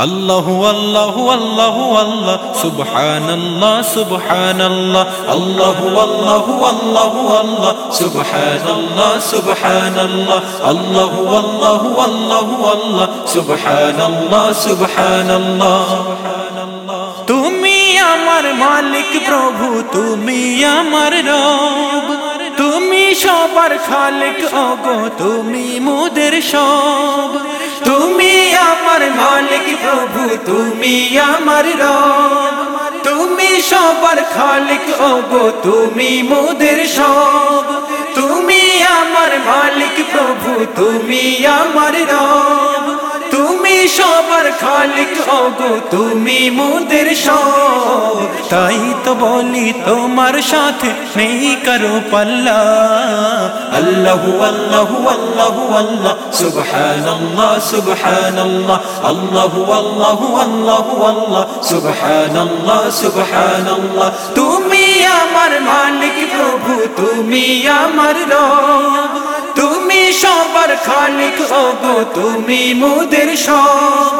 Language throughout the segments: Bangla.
আল্লাহ আল্লাহ আল্লাহ আল্লাহ সুবহানাল্লাহ সুবহানাল্লাহ আল্লাহ আল্লাহ আল্লাহ আল্লাহ সুবহানাল্লাহ সুবহানাল্লাহ আল্লাহ আল্লাহ আল্লাহ আল্লাহ সুবহানাল্লাহ সুবহানাল্লাহ তুমি আমার মালিক প্রভু তুমি আমার রব তুমি সবার খালেক অগো তুমি মোদের সব। তুমি আমার মালিক প্রভু, তুমি আমার রব। তুমি সবার খালেক অগো তুমি মোদের সব। তুমি আমার মালিক প্রভু, তুমি আমার রব। সবার খালিক ওগো তুমি মোদের সব তাই তো বলি তোমার সাথে নেই করো পাল্লা আল্লাহু আল্লাহু আল্লাহু আল্লাহ সুবহানাল্লাহ সুবহানাল্লাহ আল্লাহু আল্লাহু আল্লাহু আল্লাহ সুবহানাল্লাহ সুবহানাল্লাহ তুমি আমার মালিক প্রভু তুমি আমার রব তুমি খালিক ওগো তুমি মোদের সব।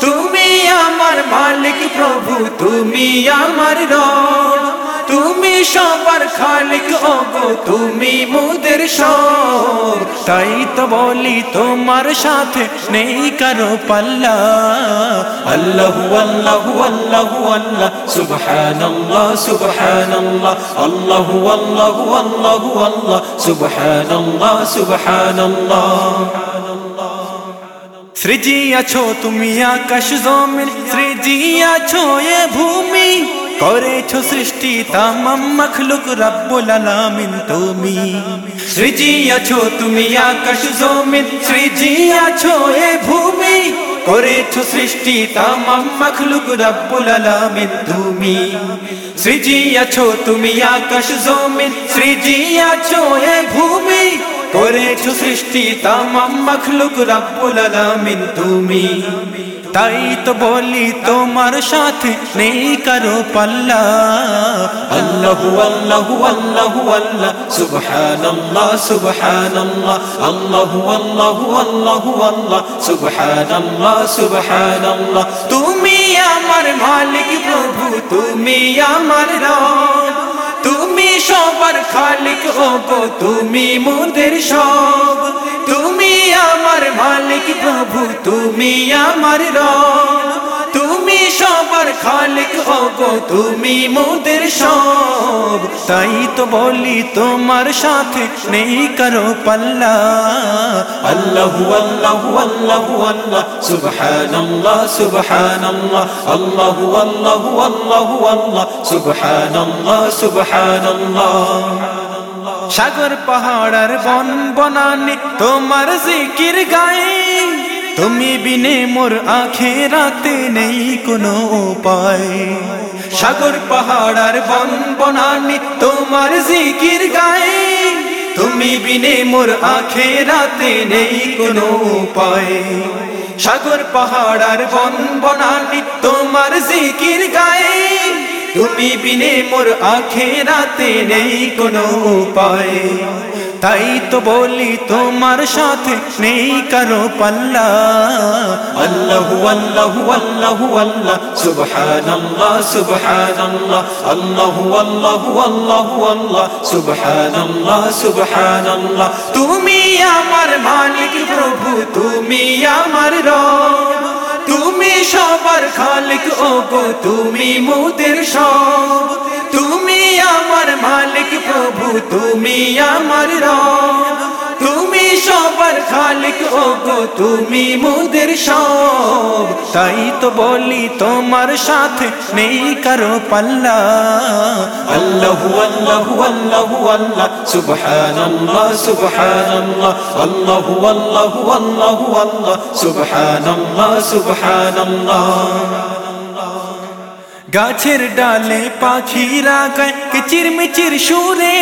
তুমি আমার মালিক প্রভু তুমি আমার রব। তুমি সবার খালিক ওগো তুমি মোদের সব তাই তো বলি তোমার সাথে নেই কারো পাল্লা আল্লাহু আল্লাহু আল্লাহু আল্লাহ সুবহানাল্লাহ সুবহানাল্লাহ আল্লাহু আল্লাহু আল্লাহু আল্লাহ সুবহানাল্লাহ সুবহানাল্লাহ সৃজিয়াছো তুমি আকাশ জমিন সৃজিয়াছো এ ভূমি করেছ সৃষ্টি তামাম মখলুক রব্বুল আলামিন তুমি। সৃজিয়াছো তুমি আকাশ জমিন, সৃজিয়াছো এ ভূমি। করেছ সৃষ্টি তামাম মখলুক রব্বুল আলামিন তুমি। সৃজিয়াছো তুমি আকাশ জমিন, সৃজিয়াছো এ ভূমি। করেছ সৃষ্টি তামাম মখলুক রব্বুল আলামিন তুমি। তাই তো বলি তোমার সাথে নেই কারও পাল্লা। আল্লাহু আল্লাহু আল্লাহু, আল্লাহ। সুবহানাল্লাহ সুবহানাল্লাহ। আল্লাহু আল্লাহু আল্লাহু, আল্লাহ। সুবহানাল্লাহ সুবহানাল্লাহ। তুমি আমার মালিক প্রভু, তুমি আমার রব। তুমি সবার খালিক ওগো তুমি মোদের সব। তুমি মালিক প্রভু তুমি আমার রব তুমি সবার খালিক ওগো তুমি মোদের সব তাই তো বলি তোমার সাথে নেই করো পাল্লা আল্লাহু আল্লাহু আল্লাহু আল্লাহ সুবহানাল্লাহ সুবহানাল্লাহ আল্লাহু আল্লাহু আল্লাহু আল্লাহ সুবহানাল্লাহ সুবহানাল্লাহ সাগর পাহাড়ের বন বনানি, তোমার জিকির গায়ে। তুমি বিনে মোর আখে রাতে নেই কোনো উপায়। সাগর পাহাড়ের বন বনানি, তোমার জিকির গায়ে। তুমি বিনে মোর আখে রাতে নেই কোনো উপায়। সাগর পাহাড়ের বন বনানি, তোমার জিকির গায়ে। তুমি বিনে মোর আখে রাতে নেই কোনো উপায়। তাই তো বলি তোমার সাথে নেই কারও পাল্লা। আল্লাহু আল্লাহু আল্লাহু আল্লাহ, সুবহানাল্লাহ সুবহানাল্লাহ, আল্লাহু আল্লাহু আল্লাহু আল্লাহ, সুবহানাল্লাহ সুবহানাল্লাহ। তুমি আমার মালিক প্রভু, তুমি আমার রব। সবার খালিক ওগো তুমি মোদের সব। তুমি আমার মালিক প্রভু তুমি আমার রব। খালিক ওগো তুমি মোদের সব। তাই তো বলি তোমার সাথে নেই কারও পাল্লা। আল্লাহু আল্লাহু আল্লাহু, আল্লাহ, সুবহানাল্লাহ সুবহানাল্লাহ, আল্লাহু আল্লাহু আল্লাহু, আল্লাহ, সুবহানাল্লাহ সুবহানাল্লাহ। গাছের ডালে পাখিরা গায় কিচির মিচির সুরে।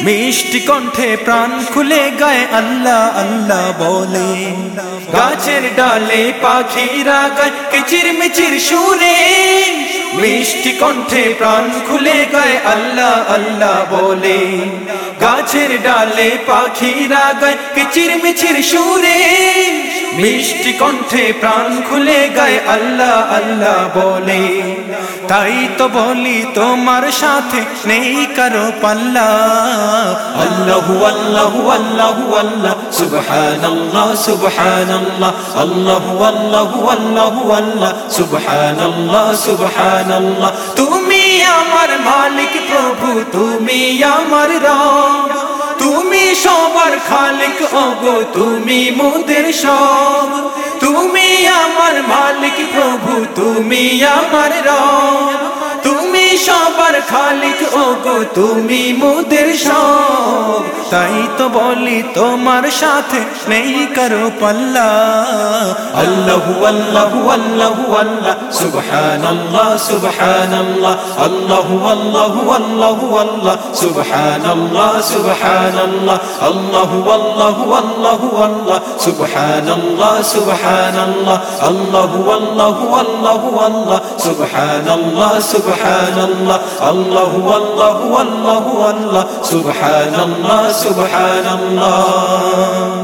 মিষ্টি কণ্ঠে প্রাণ খুলে গায় আল্লাহ আল্লাহ বলে। গাছের ডালে পাখিরা গায়, কিচির মিচির সুরে। মিষ্টি কণ্ঠে প্রাণ খুলে গায় আল্লাহ আল্লাহ বলে। গাছের ডালে পাখিরা গায়, কিচির মিচির সুরে। মিষ্টি কণ্ঠে প্রাণ খুলে গায় আল্লাহ আল্লাহ বলে তাই তো বলি তোমার সাথে নেই কারো পাল্লা আল্লাহু আল্লাহু আল্লাহু আল্লাহ সুবহানাল্লাহ সুবহানাল্লাহ আল্লাহু আল্লাহু আল্লাহু আল্লাহ সুবহানাল্লাহ সুবহানাল্লাহ তুমি আমার মালিক প্রভু তুমি আমার রাম তুমি সবার খালিক ওগো তুমি মোদের সব। তুমি আমার মালিক প্রভু তুমি আমার রব। সবার খালিক ওগো তুমি মোদের সব তাই তো বলি তোমার সাথে নেই কারো পাল্লা আল্লাহু আল্লাহু আল্লাহু আল্লাহ সুবহানাল্লাহ সুবহানাল্লাহ আল্লাহু আল্লাহু আল্লাহু আল্লাহ সুবহানাল্লাহ সুবহানাল্লাহ আল্লাহু আল্লাহু আল্লাহু আল্লাহ সুবহানাল্লাহ সুবহানাল্লাহ আল্লাহু আল্লাহু আল্লাহু আল্লাহ সুবহানাল্লাহ সুবহানাল্লাহ আল্লাহু আল্লাহু الله. الله والله والله والله سبحان الله سبحان الله.